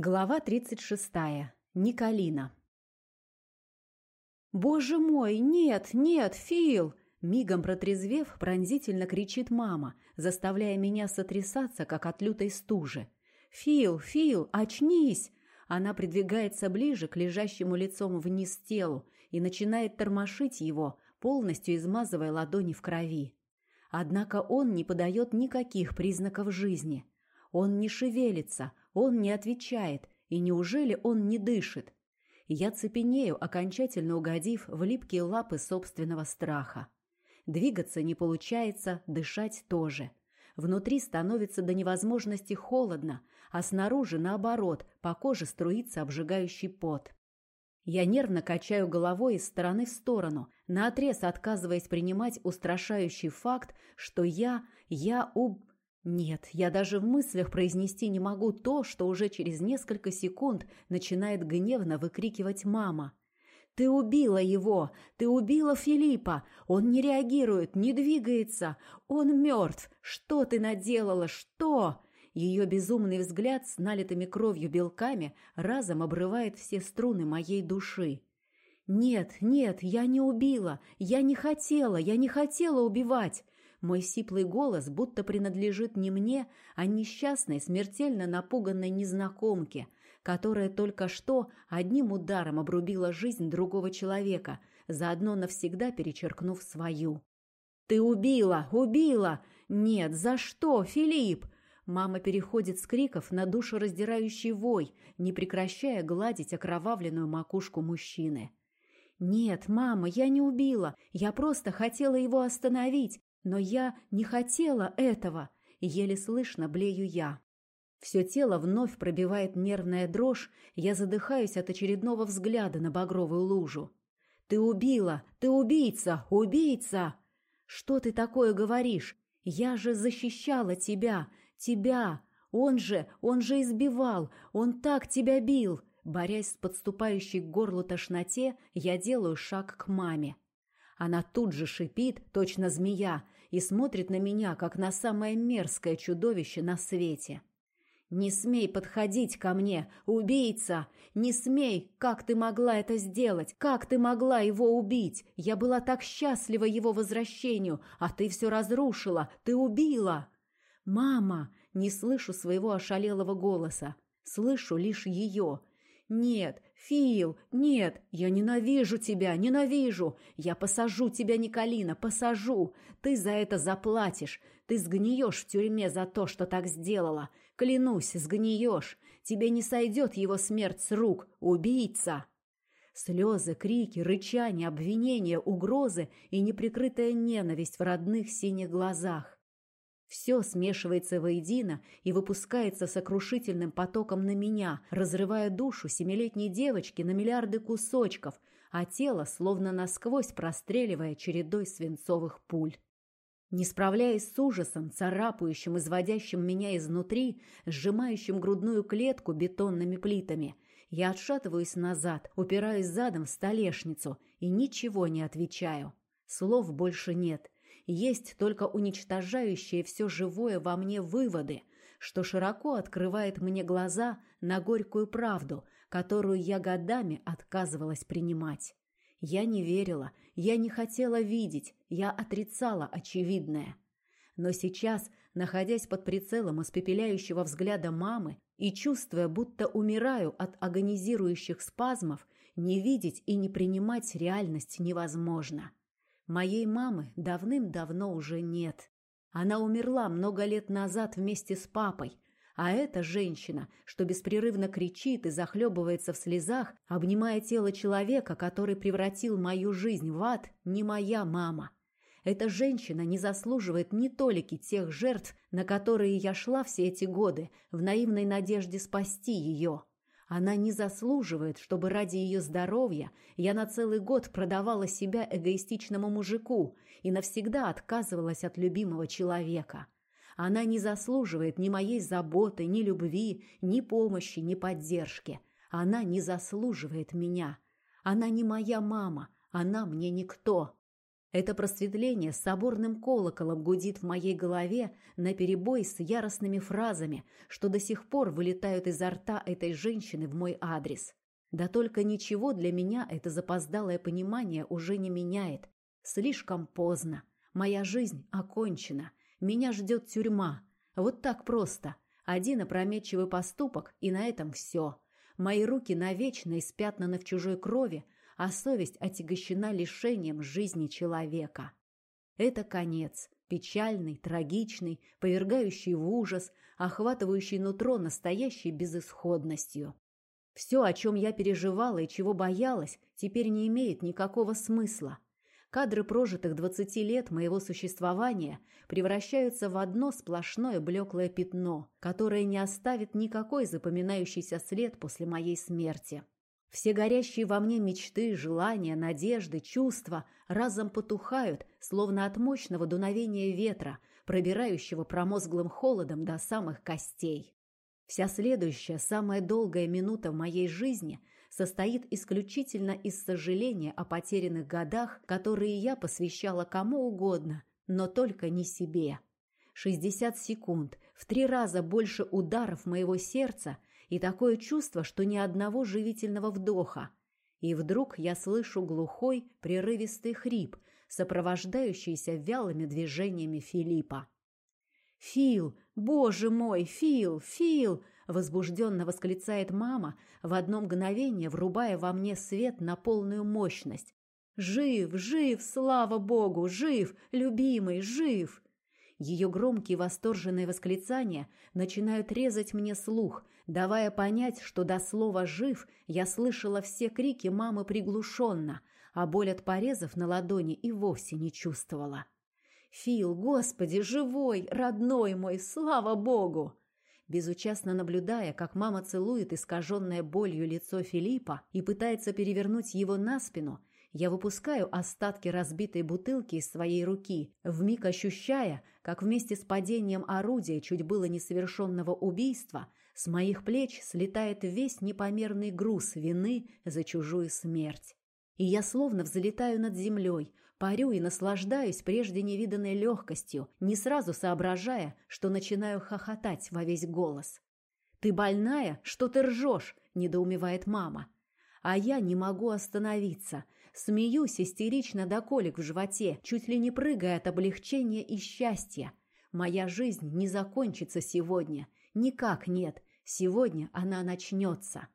Глава 36. Николина. «Боже мой, нет, нет, Фил!» Мигом протрезвев, пронзительно кричит мама, заставляя меня сотрясаться, как от лютой стужи. «Фил, Фил, очнись!» Она придвигается ближе к лежащему лицом вниз телу и начинает тормошить его, полностью измазывая ладони в крови. Однако он не подает никаких признаков жизни. Он не шевелится, он не отвечает, и неужели он не дышит? Я цепенею, окончательно угодив в липкие лапы собственного страха. Двигаться не получается, дышать тоже. Внутри становится до невозможности холодно, а снаружи, наоборот, по коже струится обжигающий пот. Я нервно качаю головой из стороны в сторону, наотрез отказываясь принимать устрашающий факт, что я, я уб... Нет, я даже в мыслях произнести не могу то, что уже через несколько секунд начинает гневно выкрикивать мама. «Ты убила его! Ты убила Филиппа! Он не реагирует, не двигается! Он мертв! Что ты наделала? Что?» Ее безумный взгляд с налитыми кровью белками разом обрывает все струны моей души. «Нет, нет, я не убила! Я не хотела! Я не хотела убивать! Мой сиплый голос будто принадлежит не мне, а несчастной, смертельно напуганной незнакомке, которая только что одним ударом обрубила жизнь другого человека, заодно навсегда перечеркнув свою. «Ты убила! Убила! Нет, за что, Филипп?» Мама переходит с криков на душераздирающий вой, не прекращая гладить окровавленную макушку мужчины. «Нет, мама, я не убила. Я просто хотела его остановить. Но я не хотела этого, еле слышно блею я. Все тело вновь пробивает нервная дрожь, я задыхаюсь от очередного взгляда на багровую лужу. «Ты убила! Ты убийца! Убийца!» «Что ты такое говоришь? Я же защищала тебя! Тебя! Он же, он же избивал! Он так тебя бил!» Борясь с подступающей к горлу тошноте, я делаю шаг к маме. Она тут же шипит, точно змея, и смотрит на меня, как на самое мерзкое чудовище на свете. «Не смей подходить ко мне, убийца! Не смей! Как ты могла это сделать? Как ты могла его убить? Я была так счастлива его возвращению, а ты все разрушила, ты убила!» «Мама!» Не слышу своего ошалелого голоса. Слышу лишь ее, «Нет, Фил, нет, я ненавижу тебя, ненавижу! Я посажу тебя, Николина, посажу! Ты за это заплатишь! Ты сгниешь в тюрьме за то, что так сделала! Клянусь, сгниешь! Тебе не сойдет его смерть с рук, убийца!» Слезы, крики, рычания, обвинения, угрозы и неприкрытая ненависть в родных синих глазах. Все смешивается воедино и выпускается сокрушительным потоком на меня, разрывая душу семилетней девочки на миллиарды кусочков, а тело словно насквозь простреливая чередой свинцовых пуль. Не справляясь с ужасом, царапающим, изводящим меня изнутри, сжимающим грудную клетку бетонными плитами, я отшатываюсь назад, упираюсь задом в столешницу и ничего не отвечаю. Слов больше нет — есть только уничтожающие все живое во мне выводы, что широко открывает мне глаза на горькую правду, которую я годами отказывалась принимать. Я не верила, я не хотела видеть, я отрицала очевидное. Но сейчас, находясь под прицелом испепеляющего взгляда мамы и чувствуя, будто умираю от агонизирующих спазмов, не видеть и не принимать реальность невозможно. Моей мамы давным-давно уже нет. Она умерла много лет назад вместе с папой, а эта женщина, что беспрерывно кричит и захлебывается в слезах, обнимая тело человека, который превратил мою жизнь в ад, не моя мама. Эта женщина не заслуживает ни толики тех жертв, на которые я шла все эти годы, в наивной надежде спасти ее. Она не заслуживает, чтобы ради ее здоровья я на целый год продавала себя эгоистичному мужику и навсегда отказывалась от любимого человека. Она не заслуживает ни моей заботы, ни любви, ни помощи, ни поддержки. Она не заслуживает меня. Она не моя мама, она мне никто. Это просветление с соборным колоколом гудит в моей голове наперебой с яростными фразами, что до сих пор вылетают изо рта этой женщины в мой адрес. Да только ничего для меня это запоздалое понимание уже не меняет. Слишком поздно. Моя жизнь окончена. Меня ждет тюрьма. Вот так просто. Один опрометчивый поступок, и на этом все. Мои руки навечно испятнаны в чужой крови, а совесть отягощена лишением жизни человека. Это конец, печальный, трагичный, повергающий в ужас, охватывающий нутро настоящей безысходностью. Все, о чем я переживала и чего боялась, теперь не имеет никакого смысла. Кадры прожитых двадцати лет моего существования превращаются в одно сплошное блеклое пятно, которое не оставит никакой запоминающийся след после моей смерти. Все горящие во мне мечты, желания, надежды, чувства разом потухают, словно от мощного дуновения ветра, пробирающего промозглым холодом до самых костей. Вся следующая, самая долгая минута в моей жизни состоит исключительно из сожаления о потерянных годах, которые я посвящала кому угодно, но только не себе. 60 секунд, в три раза больше ударов моего сердца и такое чувство, что ни одного живительного вдоха. И вдруг я слышу глухой, прерывистый хрип, сопровождающийся вялыми движениями Филиппа. «Фил! Боже мой! Фил! Фил!» — возбужденно восклицает мама, в одно мгновение врубая во мне свет на полную мощность. «Жив! Жив! Слава Богу! Жив! Любимый! Жив!» Ее громкие восторженные восклицания начинают резать мне слух, давая понять, что до слова «жив» я слышала все крики мамы приглушенно, а боль от порезов на ладони и вовсе не чувствовала. «Фил, господи, живой, родной мой, слава богу!» Безучастно наблюдая, как мама целует искаженное болью лицо Филиппа и пытается перевернуть его на спину, я выпускаю остатки разбитой бутылки из своей руки, вмиг ощущая, как вместе с падением орудия чуть было несовершенного убийства с моих плеч слетает весь непомерный груз вины за чужую смерть. И я словно взлетаю над землей, парю и наслаждаюсь прежде невиданной легкостью, не сразу соображая, что начинаю хохотать во весь голос. «Ты больная? Что ты ржешь?» – недоумевает мама. А я не могу остановиться – Смеюсь истерично до колик в животе, чуть ли не прыгая от облегчения и счастья. Моя жизнь не закончится сегодня. Никак нет. Сегодня она начнется.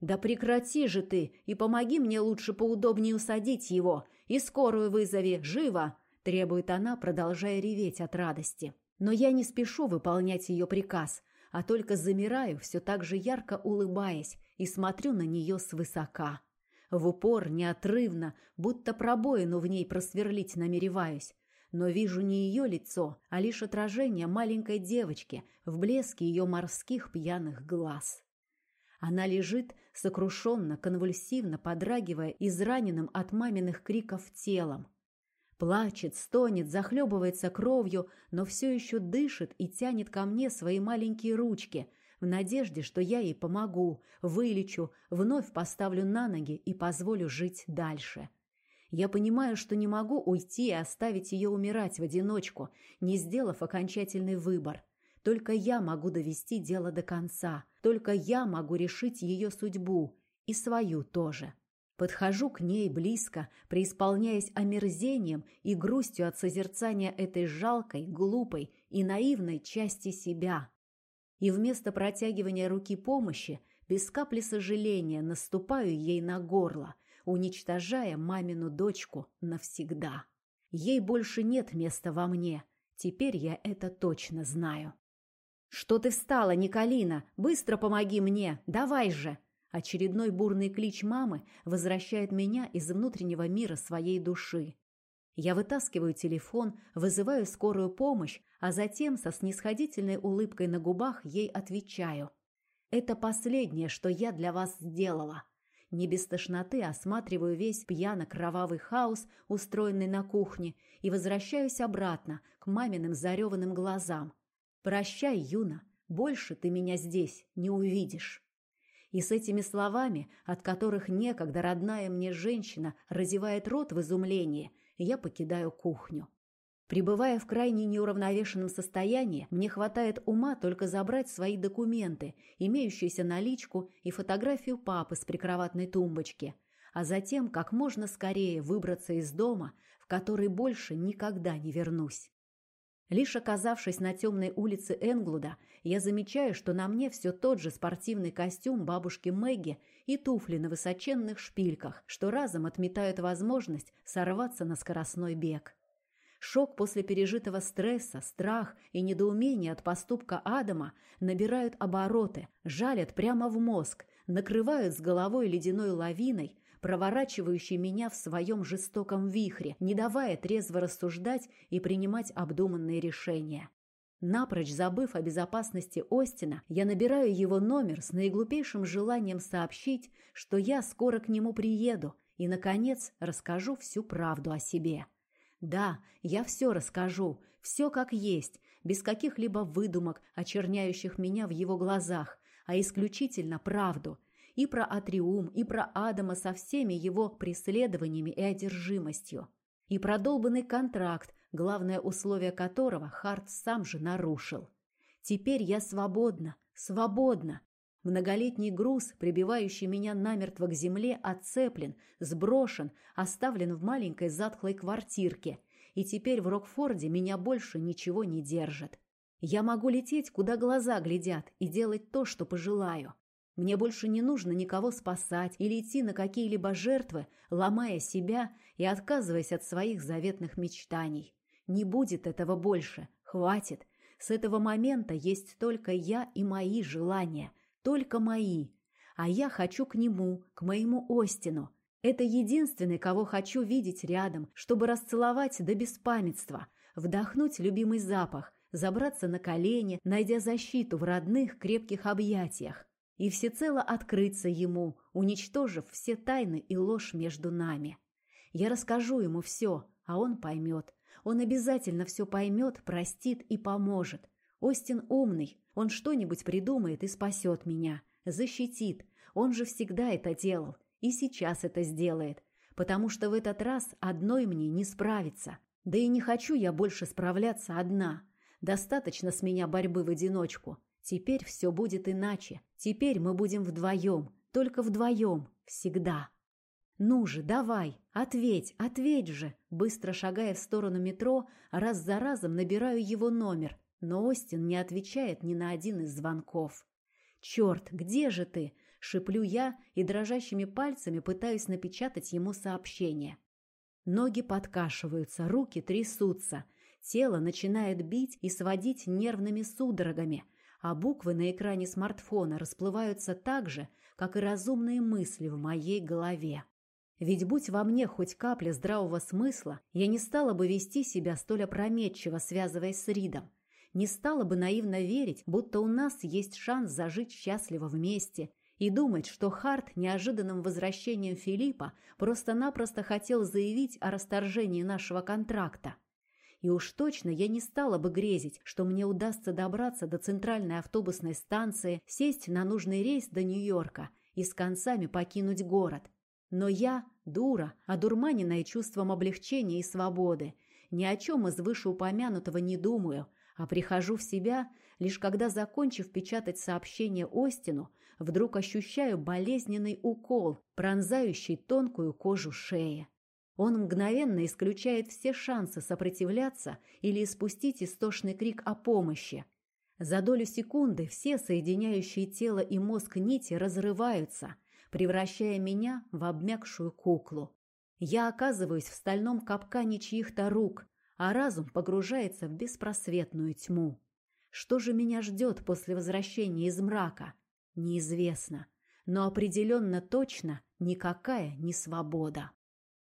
Да прекрати же ты и помоги мне лучше поудобнее усадить его. И скорую вызови. Живо! Требует она, продолжая реветь от радости. Но я не спешу выполнять ее приказ, а только замираю, все так же ярко улыбаясь, и смотрю на нее свысока. В упор, неотрывно, будто пробоину в ней просверлить намереваюсь. Но вижу не ее лицо, а лишь отражение маленькой девочки в блеске ее морских пьяных глаз. Она лежит, сокрушенно, конвульсивно подрагивая израненным от маминых криков телом. Плачет, стонет, захлебывается кровью, но все еще дышит и тянет ко мне свои маленькие ручки – в надежде, что я ей помогу, вылечу, вновь поставлю на ноги и позволю жить дальше. Я понимаю, что не могу уйти и оставить ее умирать в одиночку, не сделав окончательный выбор. Только я могу довести дело до конца, только я могу решить ее судьбу и свою тоже. Подхожу к ней близко, преисполняясь омерзением и грустью от созерцания этой жалкой, глупой и наивной части себя, и вместо протягивания руки помощи, без капли сожаления наступаю ей на горло, уничтожая мамину дочку навсегда. Ей больше нет места во мне, теперь я это точно знаю. «Что ты встала, Николина? Быстро помоги мне! Давай же!» Очередной бурный клич мамы возвращает меня из внутреннего мира своей души. Я вытаскиваю телефон, вызываю скорую помощь, а затем со снисходительной улыбкой на губах ей отвечаю. «Это последнее, что я для вас сделала». Не без тошноты осматриваю весь пьяно-кровавый хаос, устроенный на кухне, и возвращаюсь обратно к маминым зареванным глазам. «Прощай, Юна, больше ты меня здесь не увидишь». И с этими словами, от которых некогда родная мне женщина разевает рот в изумлении – я покидаю кухню. Пребывая в крайне неуравновешенном состоянии, мне хватает ума только забрать свои документы, имеющиеся наличку и фотографию папы с прикроватной тумбочки, а затем как можно скорее выбраться из дома, в который больше никогда не вернусь. Лишь оказавшись на темной улице Энглуда, я замечаю, что на мне все тот же спортивный костюм бабушки Мэгги и туфли на высоченных шпильках, что разом отметают возможность сорваться на скоростной бег. Шок после пережитого стресса, страх и недоумение от поступка Адама набирают обороты, жалят прямо в мозг, накрывают с головой ледяной лавиной, проворачивающей меня в своем жестоком вихре, не давая трезво рассуждать и принимать обдуманные решения. Напрочь забыв о безопасности Остина, я набираю его номер с наиглупейшим желанием сообщить, что я скоро к нему приеду и, наконец, расскажу всю правду о себе. Да, я все расскажу, все как есть, без каких-либо выдумок, очерняющих меня в его глазах, а исключительно правду – и про Атриум, и про Адама со всеми его преследованиями и одержимостью, и про долбанный контракт, главное условие которого Харт сам же нарушил. Теперь я свободна, свободна. Многолетний груз, прибивающий меня намертво к земле, отцеплен, сброшен, оставлен в маленькой затхлой квартирке, и теперь в Рокфорде меня больше ничего не держит. Я могу лететь, куда глаза глядят, и делать то, что пожелаю. Мне больше не нужно никого спасать или идти на какие-либо жертвы, ломая себя и отказываясь от своих заветных мечтаний. Не будет этого больше. Хватит. С этого момента есть только я и мои желания. Только мои. А я хочу к нему, к моему Остину. Это единственный, кого хочу видеть рядом, чтобы расцеловать до беспамятства, вдохнуть любимый запах, забраться на колени, найдя защиту в родных крепких объятиях и всецело открыться ему, уничтожив все тайны и ложь между нами. Я расскажу ему все, а он поймет. Он обязательно все поймет, простит и поможет. Остин умный, он что-нибудь придумает и спасет меня, защитит. Он же всегда это делал и сейчас это сделает, потому что в этот раз одной мне не справиться. Да и не хочу я больше справляться одна. Достаточно с меня борьбы в одиночку. Теперь все будет иначе. Теперь мы будем вдвоем, только вдвоем, всегда. Ну же, давай, ответь, ответь же. Быстро шагая в сторону метро, раз за разом набираю его номер, но Остин не отвечает ни на один из звонков. «Черт, где же ты?» – шиплю я и дрожащими пальцами пытаюсь напечатать ему сообщение. Ноги подкашиваются, руки трясутся, тело начинает бить и сводить нервными судорогами – а буквы на экране смартфона расплываются так же, как и разумные мысли в моей голове. Ведь будь во мне хоть капля здравого смысла, я не стала бы вести себя столь опрометчиво, связываясь с Ридом. Не стала бы наивно верить, будто у нас есть шанс зажить счастливо вместе и думать, что Харт неожиданным возвращением Филиппа просто-напросто хотел заявить о расторжении нашего контракта. И уж точно я не стала бы грезить, что мне удастся добраться до центральной автобусной станции, сесть на нужный рейс до Нью-Йорка и с концами покинуть город. Но я, дура, одурманенная чувством облегчения и свободы, ни о чем из вышеупомянутого не думаю, а прихожу в себя, лишь когда, закончив печатать сообщение Остину, вдруг ощущаю болезненный укол, пронзающий тонкую кожу шеи. Он мгновенно исключает все шансы сопротивляться или испустить истошный крик о помощи. За долю секунды все соединяющие тело и мозг нити разрываются, превращая меня в обмякшую куклу. Я оказываюсь в стальном капкане чьих-то рук, а разум погружается в беспросветную тьму. Что же меня ждет после возвращения из мрака? Неизвестно, но определенно точно никакая не свобода.